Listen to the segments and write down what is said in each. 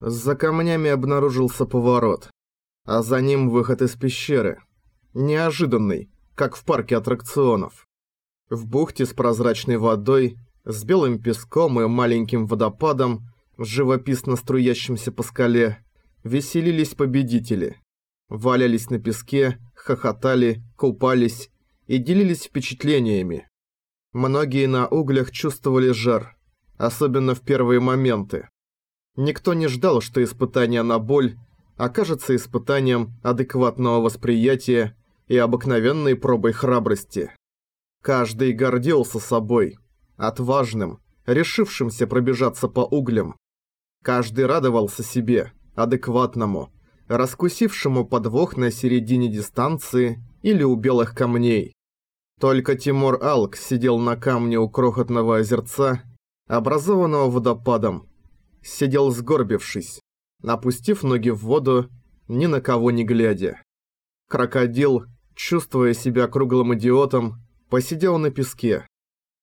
За камнями обнаружился поворот, а за ним выход из пещеры. Неожиданный, как в парке аттракционов. В бухте с прозрачной водой, с белым песком и маленьким водопадом, живописно струящимся по скале, веселились победители. Валялись на песке, хохотали, купались и делились впечатлениями. Многие на углях чувствовали жар, особенно в первые моменты. Никто не ждал, что испытание на боль окажется испытанием адекватного восприятия и обыкновенной пробой храбрости. Каждый гордился собой, отважным, решившимся пробежаться по углям. Каждый радовался себе, адекватному, раскусившему подвох на середине дистанции или у белых камней. Только Тимур Алк сидел на камне у крохотного озерца, образованного водопадом, сидел сгорбившись, опустив ноги в воду, ни на кого не глядя. Крокодил, чувствуя себя круглым идиотом, посидел на песке.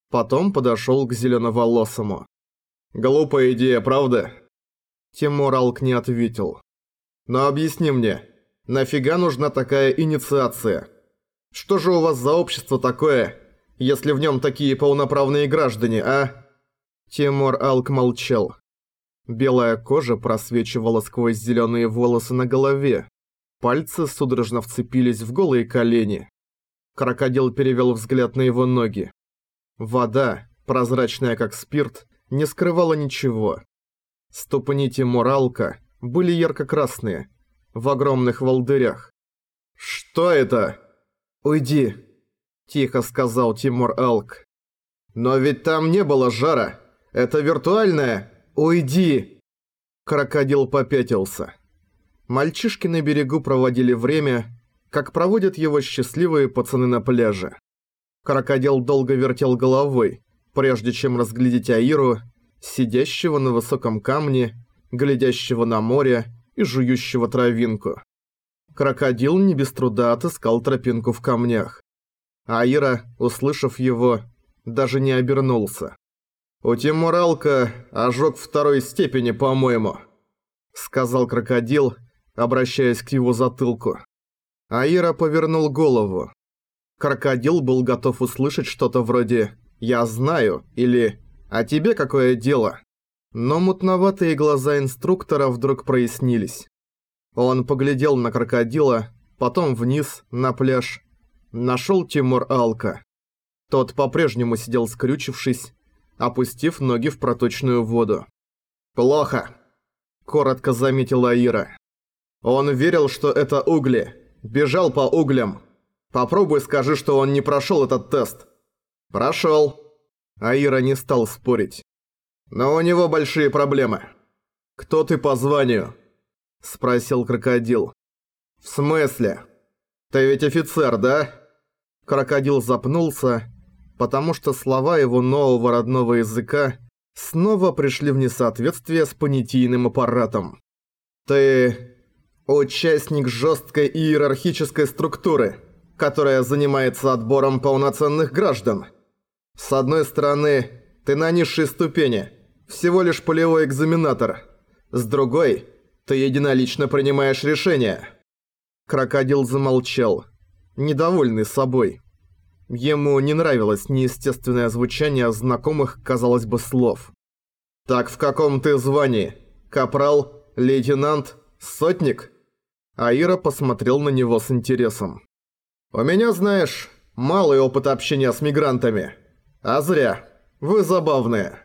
Потом подошел к зеленоволосому. «Глупая идея, правда?» Тимур Алк не ответил. «Но объясни мне, нафига нужна такая инициация? Что же у вас за общество такое, если в нем такие полноправные граждане, а?» Тимур Алк молчал. Белая кожа просвечивала сквозь зеленые волосы на голове. Пальцы судорожно вцепились в голые колени. Крокодил перевел взгляд на его ноги. Вода, прозрачная как спирт, не скрывала ничего. Ступни Тимуралка были ярко-красные, в огромных волдырях. «Что это?» «Уйди», – тихо сказал Тимур Алк. «Но ведь там не было жара. Это виртуальное...» «Уйди!» Крокодил попятился. Мальчишки на берегу проводили время, как проводят его счастливые пацаны на пляже. Крокодил долго вертел головой, прежде чем разглядеть Аиру, сидящего на высоком камне, глядящего на море и жующего травинку. Крокодил не без труда отыскал тропинку в камнях. Аира, услышав его, даже не обернулся. «У Тимуралка ожог второй степени, по-моему», — сказал крокодил, обращаясь к его затылку. Аира повернул голову. Крокодил был готов услышать что-то вроде «Я знаю» или «А тебе какое дело?». Но мутноватые глаза инструктора вдруг прояснились. Он поглядел на крокодила, потом вниз, на пляж. Нашел Тимур Алка. Тот по-прежнему сидел скрючившись, опустив ноги в проточную воду. «Плохо», – коротко заметила Ира. «Он верил, что это угли. Бежал по углям. Попробуй скажи, что он не прошел этот тест». «Прошел». Аира не стал спорить. «Но у него большие проблемы». «Кто ты по званию?» – спросил крокодил. «В смысле? Ты ведь офицер, да?» Крокодил запнулся потому что слова его нового родного языка снова пришли в несоответствие с понятийным аппаратом. «Ты участник жесткой иерархической структуры, которая занимается отбором полноценных граждан. С одной стороны, ты на низшей ступени, всего лишь полевой экзаменатор. С другой, ты единолично принимаешь решения». Крокодил замолчал, недовольный собой. Ему не нравилось неестественное звучание знакомых, казалось бы, слов. «Так в каком ты звании? Капрал? Лейтенант? Сотник?» Аира посмотрел на него с интересом. «У меня, знаешь, малый опыт общения с мигрантами. А зря. Вы забавные.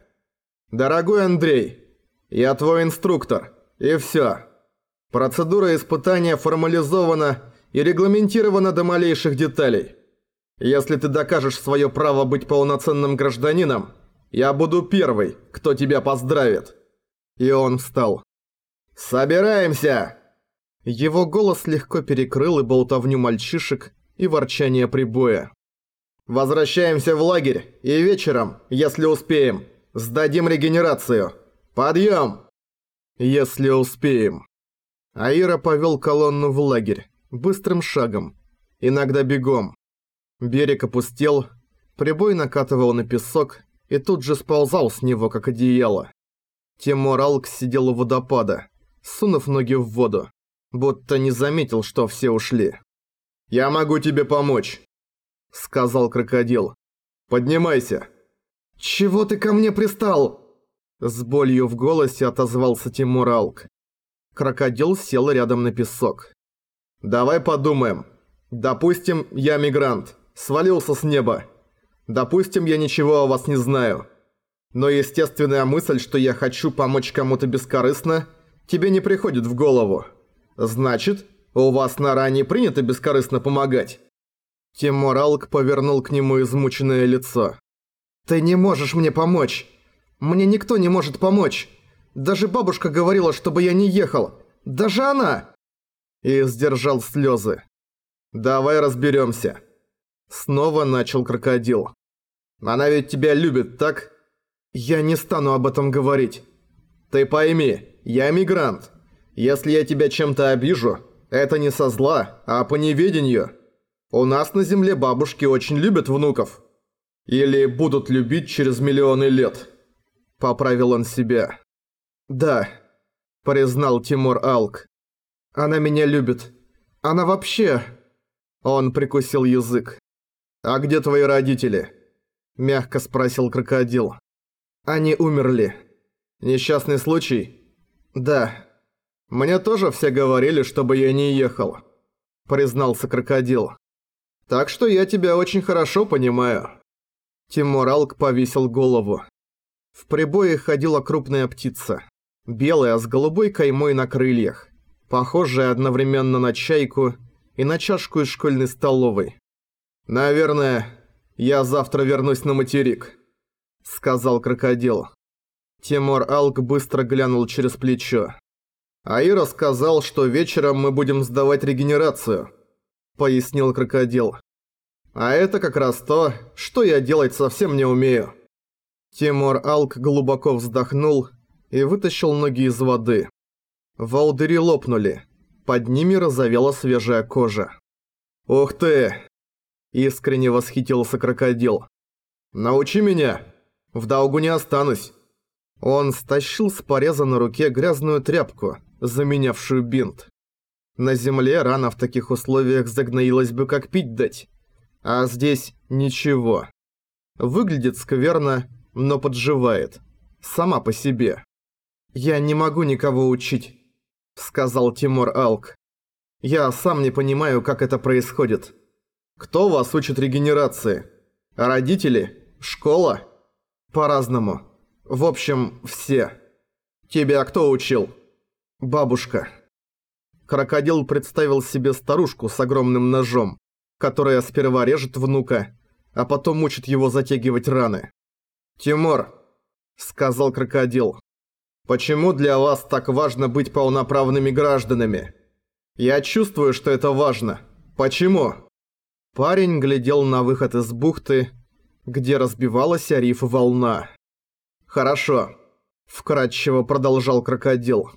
Дорогой Андрей, я твой инструктор. И всё. Процедура испытания формализована и регламентирована до малейших деталей». Если ты докажешь свое право быть полноценным гражданином, я буду первый, кто тебя поздравит». И он встал. «Собираемся!» Его голос легко перекрыл и болтовню мальчишек, и ворчание прибоя. «Возвращаемся в лагерь, и вечером, если успеем, сдадим регенерацию. Подъем!» «Если успеем». Аира повел колонну в лагерь, быстрым шагом, иногда бегом. Берег опустел, прибой накатывал на песок и тут же сползал с него, как одеяло. Тимур Алк сидел у водопада, сунув ноги в воду, будто не заметил, что все ушли. «Я могу тебе помочь», — сказал крокодил. «Поднимайся». «Чего ты ко мне пристал?» С болью в голосе отозвался Тимур Алк. Крокодил сел рядом на песок. «Давай подумаем. Допустим, я мигрант, свалился с неба. Допустим, я ничего о вас не знаю. Но естественная мысль, что я хочу помочь кому-то бескорыстно, тебе не приходит в голову. Значит, у вас на ране принято бескорыстно помогать?» Тимур Алк повернул к нему измученное лицо. «Ты не можешь мне помочь. Мне никто не может помочь. Даже бабушка говорила, чтобы я не ехал. Даже она!» И сдержал слезы. «Давай разберемся. Снова начал крокодил. «Она ведь тебя любит, так?» «Я не стану об этом говорить». «Ты пойми, я мигрант. Если я тебя чем-то обижу, это не со зла, а по неведению. У нас на земле бабушки очень любят внуков. Или будут любить через миллионы лет». Поправил он себя. «Да», – признал Тимур Алк. «Она меня любит. Она вообще...» Он прикусил язык. «А где твои родители?» – мягко спросил крокодил. «Они умерли. Несчастный случай?» «Да». «Мне тоже все говорили, чтобы я не ехал», – признался крокодил. «Так что я тебя очень хорошо понимаю». Тимур Алк повесил голову. В прибое ходила крупная птица. Белая, с голубой каймой на крыльях. Похожая одновременно на чайку и на чашку из школьной столовой. «Наверное, я завтра вернусь на материк», — сказал крокодил. Тимур Алк быстро глянул через плечо. «Аира сказал, что вечером мы будем сдавать регенерацию», — пояснил крокодил. «А это как раз то, что я делать совсем не умею». Тимур Алк глубоко вздохнул и вытащил ноги из воды. Волдыри лопнули. Под ними разовела свежая кожа. «Ух ты!» Искренне восхитился крокодил. «Научи меня! В долгу не останусь!» Он стащил с пореза на руке грязную тряпку, заменявшую бинт. На земле рана в таких условиях загноилась бы как пить дать. А здесь ничего. Выглядит скверно, но подживает. Сама по себе. «Я не могу никого учить», — сказал Тимур Алк. «Я сам не понимаю, как это происходит. Кто вас учит регенерации? Родители? Школа? По-разному. В общем, все. Тебя кто учил?» «Бабушка». Крокодил представил себе старушку с огромным ножом, которая сперва режет внука, а потом мучит его затягивать раны. «Тимур», — сказал крокодил, Почему для вас так важно быть полноправными гражданами? Я чувствую, что это важно. Почему?» Парень глядел на выход из бухты, где разбивалась риф волна. «Хорошо», – вкратчиво продолжал крокодил.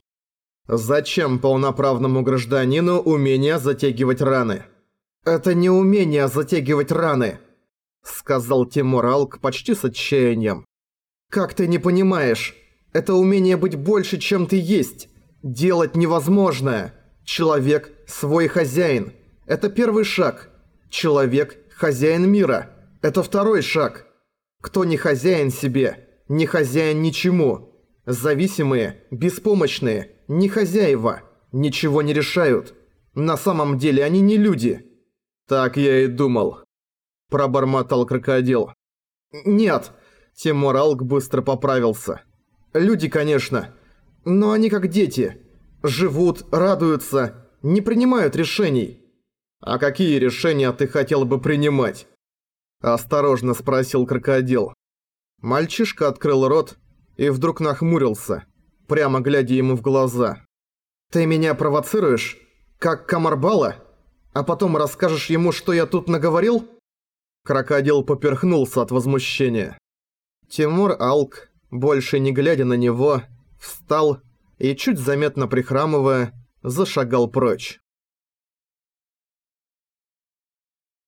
«Зачем полноправному гражданину умение затягивать раны?» «Это не умение затягивать раны», – сказал Тимур Алк почти с отчаянием. «Как ты не понимаешь? Это умение быть больше, чем ты есть. Делать невозможное. Человек – свой хозяин. Это первый шаг. Человек – хозяин мира. Это второй шаг. Кто не хозяин себе, не хозяин ничему. Зависимые, беспомощные, не хозяева, ничего не решают. На самом деле они не люди. Так я и думал. Пробормотал крокодил. Нет. Тимур Алк быстро поправился. Люди, конечно. Но они как дети. Живут, радуются, не принимают решений. А какие решения ты хотел бы принимать? Осторожно спросил крокодил. Мальчишка открыл рот и вдруг нахмурился, прямо глядя ему в глаза. «Ты меня провоцируешь? Как Камарбала? А потом расскажешь ему, что я тут наговорил?» Крокодил поперхнулся от возмущения. Тимур Алк больше не глядя на него, встал и, чуть заметно прихрамывая, зашагал прочь.